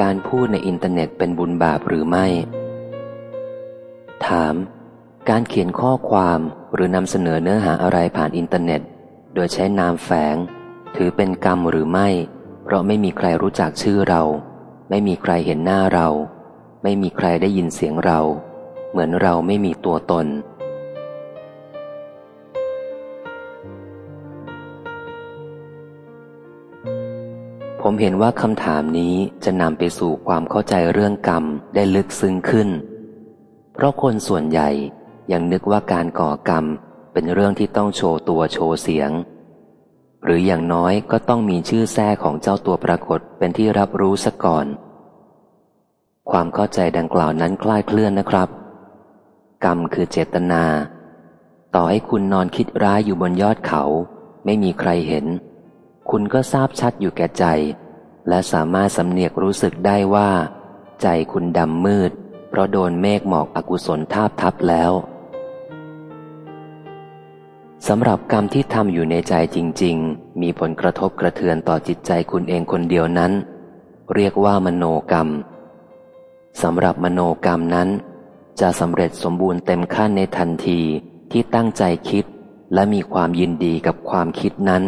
การพูดในอินเทอร์เน็ตเป็นบุญบาปหรือไม่ ถาม การเขียนข้อความหรือนำเสนอเนื้อหาอะไรผ่านอินเทอร์เน็ต โดยใช้นามแฝง ถือเป็นกรรมหรือไม่ เพราะไม่มีใครรู้จักชื่อเรา ไม่มีใครเห็นหน้าเรา ไม่มีใครได้ยินเสียงเรา เหมือนเราไม่มีตัวตน ผมเห็นว่าคำถามนี้จะนำไปสู่ความเข้าใจเรื่องกรรมได้ลึกซึ้งขึ้น เพราะคนส่วนใหญ่ยังนึกว่าการก่อกรรมเป็นเรื่องที่ต้องโชว์ตัวโชว์เสียง หรืออย่างน้อยก็ต้องมีชื่อแท้ของเจ้าตัวปรากฏเป็นที่รับรู้ซะก่อน ความเข้าใจดังกล่าวนั้นคลายเคลื่อนนะครับ กรรมคือเจตนา ต่อให้คุณนอนคิดร้ายอยู่บนยอดเขา ไม่มีใครเห็น คุณก็ทราบชัดอยู่แก่ใจ และสามารถสำเนียกรู้สึกได้ว่า ใจคุณดำมืด เพราะโดนเมฆหมอกอกุศลทาบทับแล้วสำหรับกรรมที่ทำอยู่ในใจจริง ๆ มีผลกระทบกระเทือนต่อจิตใจคุณเองคนเดียวนั้น เรียกว่ามโนกรรมสำหรับมโนกรรมนั้น จะสำเร็จสมบูรณ์เต็มขั้นในทันทีที่ตั้งใจคิด และมีความยินดีกับความคิดนั้น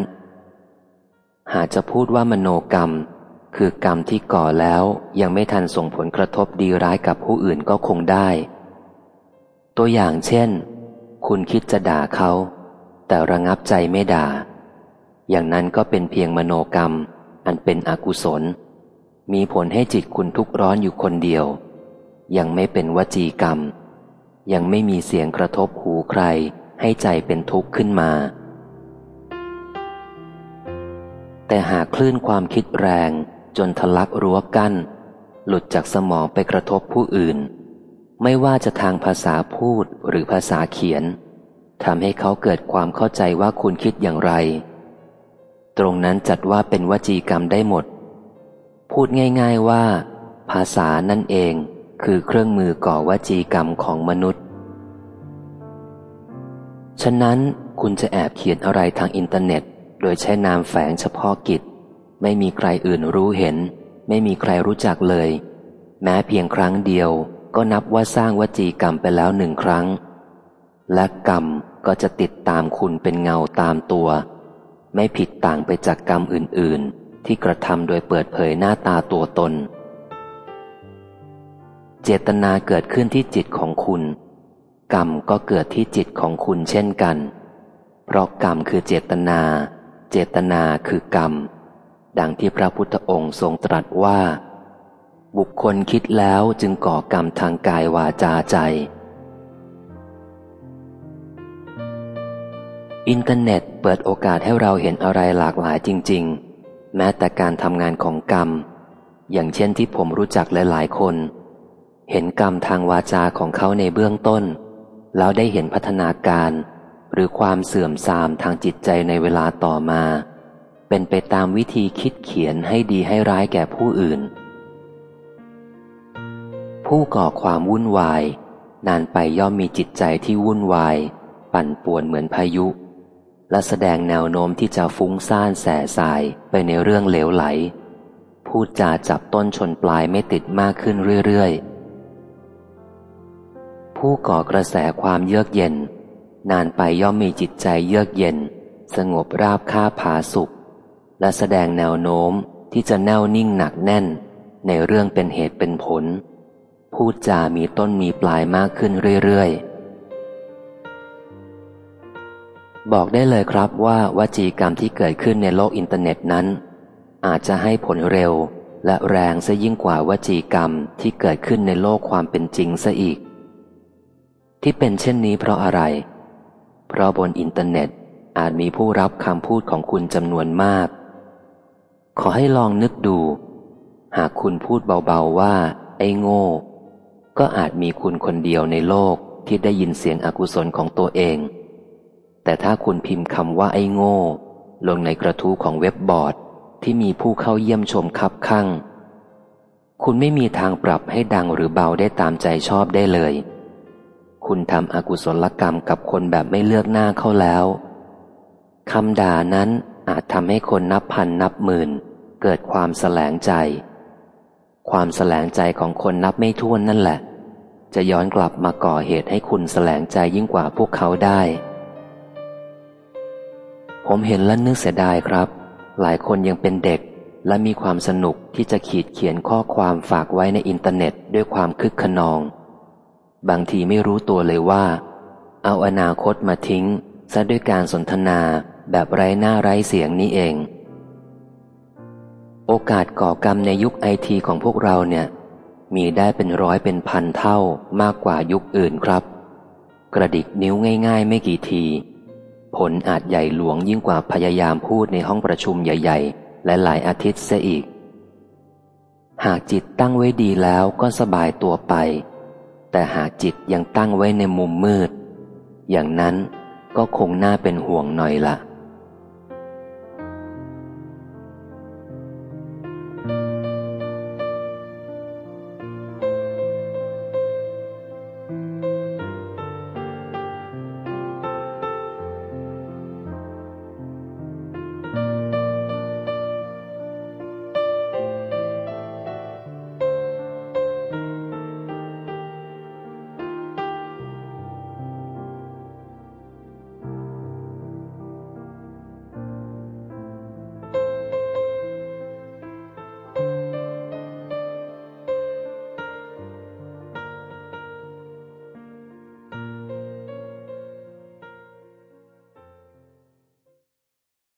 หากจะพูดว่ามโนกรรม คือกรรมที่ก่อแล้วยังไม่ทันส่งผลกระทบดีร้ายกับผู้อื่นก็คงได้ ตัวอย่างเช่น คุณคิดจะด่าเขา แต่ระงับใจไม่ด่า อย่างนั้นก็เป็นเพียงมโนกรรม อันเป็นอกุศล มีผลให้จิตคุณทุกร้อนอยู่คนเดียว ยังไม่เป็นวจีกรรม ยังไม่มีเสียงกระทบหูใครให้ใจเป็นทุกข์ขึ้นมา แต่หากคลื่นความคิดแรงจนทะลักรั้วกั้น หลุดจากสมองไปกระทบผู้อื่น ไม่ว่าจะทางภาษาพูดหรือภาษาเขียนทำให้เขาเกิดความเข้าใจว่าคุณคิดอย่างไร ตรงนั้นจัดว่าเป็นวจีกรรมได้หมด พูดง่ายๆว่า ภาษานั่นเองคือเครื่องมือก่อวจีกรรมของมนุษย์ ฉะนั้นคุณจะแอบเขียนอะไรทางอินเทอร์เน็ต โดยใช้นามแฝงเฉพาะกิจ ไม่มีใครอื่นรู้เห็น ไม่มีใครรู้จักเลย แม้เพียงครั้งเดียวก็นับว่าสร้างวจีกรรมไปแล้วหนึ่งครั้ง และกรรมก็จะติดตามคุณเป็นเงาตามตัว ไม่ผิดต่างไปจากกรรมอื่น ๆ ที่กระทำโดยเปิดเผยหน้าตาตัวตน เจตนาเกิดขึ้นที่จิตของคุณ กรรมก็เกิดที่จิตของคุณเช่นกัน เพราะกรรมคือเจตนา เจตนาคือกรรม ดังที่พระพุทธองค์ทรงตรัสว่า บุคคลคิดแล้วจึงก่อกรรมทางกายวาจาใจ อินเทอร์เน็ตเปิดโอกาสให้เราเห็นอะไรหลากหลายจริง ๆ แม้แต่การทำงานของกรรม อย่างเช่นที่ผมรู้จักหลายๆคน เห็นกรรมทางวาจาของเขาในเบื้องต้น แล้วได้เห็นพัฒนาการ หรือความเสื่อมทรามทางจิตใจในเวลาต่อมา เป็นไปตามวิธีคิดเขียนให้ดีให้ร้ายแก่ผู้อื่น ผู้ก่อความวุ่นวาย นานไปย่อมมีจิตใจที่วุ่นวาย ปั่นป่วนเหมือนพายุ และแสดงแนวโน้มที่จะฟุ้งซ่านแส่สายไปในเรื่องเหลวไหล พูดจาจับต้นชนปลายไม่ติดมากขึ้นเรื่อยๆผู้ก่อกระแสความเยือกเย็น นานไปย่อมมีจิตใจเยือกเย็น สงบราบคาผาสุข และแสดงแนวโน้มที่จะแน่วนิ่งหนักแน่น ในเรื่องเป็นเหตุเป็นผล พูดจามีต้นมีปลายมากขึ้นเรื่อยๆ บอกได้เลยครับว่าวาจีกรรมที่เกิดขึ้นในโลกอินเทอร์เน็ตนั้น อาจจะให้ผลเร็วและแรงซะยิ่งกว่าวาจีกรรมที่เกิดขึ้นในโลกความเป็นจริงซะอีก ที่เป็นเช่นนี้เพราะอะไรเราะบนอินเทอร์เน็ตอาจมีผู้รับคำพูดของคุณจำนวนมาก ขอให้ลองนึกดู หากคุณพูดเบาๆว่า ไอ้โง่ ก็อาจมีคุณคนเดียวในโลกที่ได้ยินเสียงอกุศลของตัวเอง แต่ถ้าคุณพิมพ์คำว่าไอ้โง่ ลงในกระทู้ของเว็บบอร์ดที่มีผู้เข้าเยี่ยมชมคับข้างคุณไม่มีทางปรับให้ดังหรือเบาได้ตามใจชอบได้เลย คุณทำอกุศลกรรมกับคนแบบไม่เลือกหน้าเข้าแล้วคำด่านั้นอาจทำให้คนนับพันนับหมื่น เกิดความแสลงใจ ความแสลงใจของคนนับไม่ถ้วนนั่นแหละ จะย้อนกลับมาก่อเหตุให้คุณแสลงใจยิ่งกว่าพวกเขาได้ ผมเห็นและนึกเสียดายครับ หลายคนยังเป็นเด็กและมีความสนุกที่จะขีดเขียนข้อความฝากไว้ในอินเทอร์เน็ตด้วยความคึกขนอง บางทีไม่รู้ตัวเลยว่า เอาอนาคตมาทิ้งซะด้วยการสนทนาแบบไร้หน้าไร้เสียงนี้เอง โอกาสก่อกรรมในยุคไอทีของพวกเราเนี่ย มีได้เป็นร้อยเป็นพันเท่ามากกว่ายุคอื่นครับ กระดิกนิ้วง่าย ๆ ไม่กี่ที ผลอาจใหญ่หลวงยิ่งกว่าพยายามพูดในห้องประชุมใหญ่ ๆ และหลายอาทิตย์เสียอีก หากจิตตั้งไว้ดีแล้วก็สบายตัวไป แต่หากจิตยังตั้งไว้ในมุมมืด อย่างนั้นก็คงน่าเป็นห่วงหน่อยละ